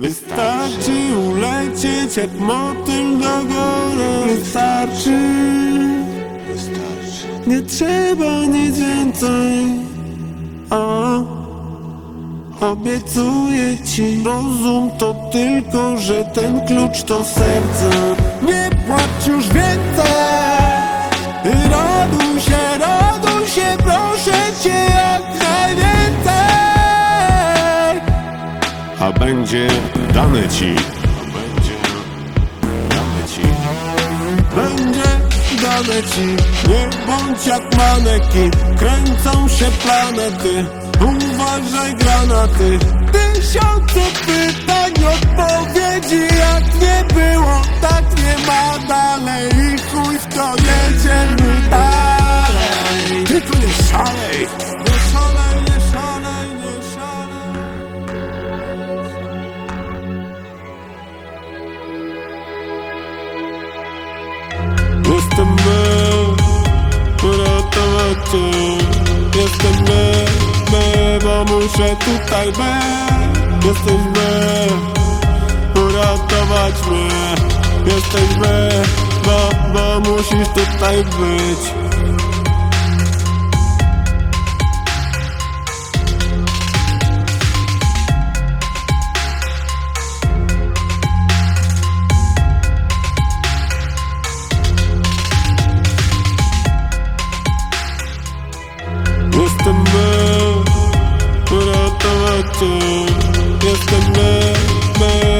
Wystarczy ulecieć jak motyl do góry. Wystarczy. Nie trzeba nic więcej. A Obiecuję ci Rozum to tylko, że ten klucz to serce. Nie płacz już więcej będzie dane ci. Będzie dane ci. Będzie dane ci. Nie bądź jak manekin Kręcą się planety. Uważaj granaty. Tysiące pytań Odpowiedzi jak nie było Tak nie ma dalej. I chuj w to jedziemy dalej. Tylko Nie szalej, Jestem my, uratować cię Jestem my, my, bo muszę tutaj być. Jesteś my, uratować mnie. Jesteś my, bo, bo musisz tutaj być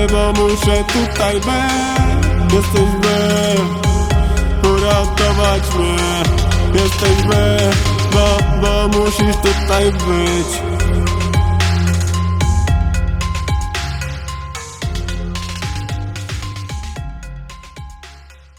bo muszę tutaj być. Jesteś my, uratować mnie Jesteś my, bo, bo musisz tutaj być